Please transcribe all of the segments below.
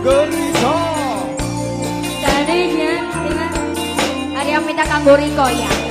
Gerito Seandainya ada yang minta kanggo Riko ya.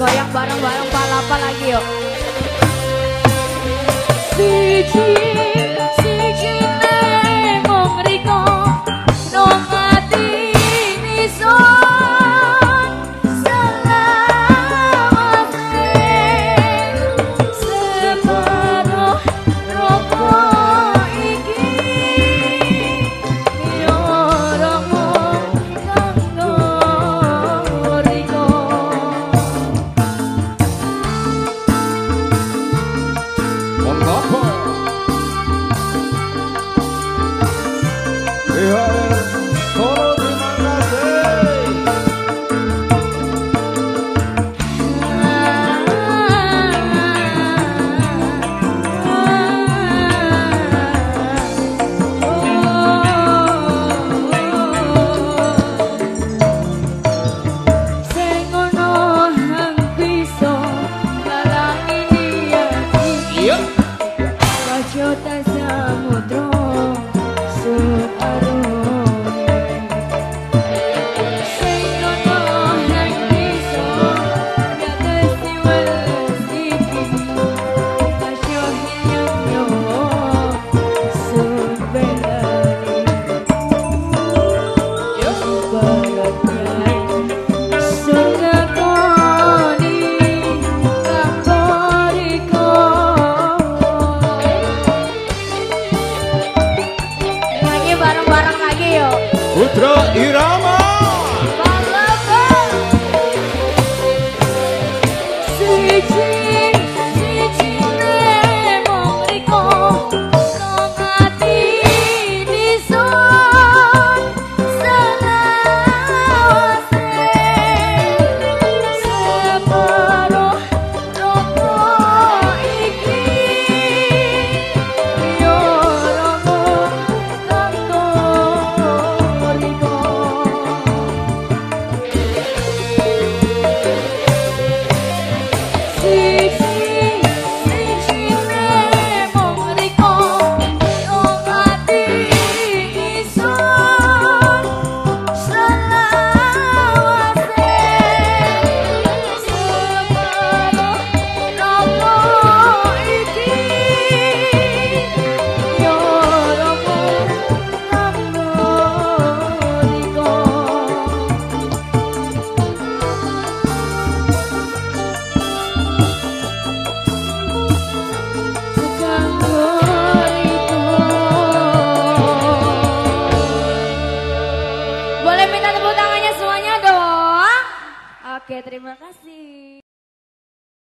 Goyang bareng-bareng palapa lagi yuk. Siji, Yeah. Oke, terima kasih.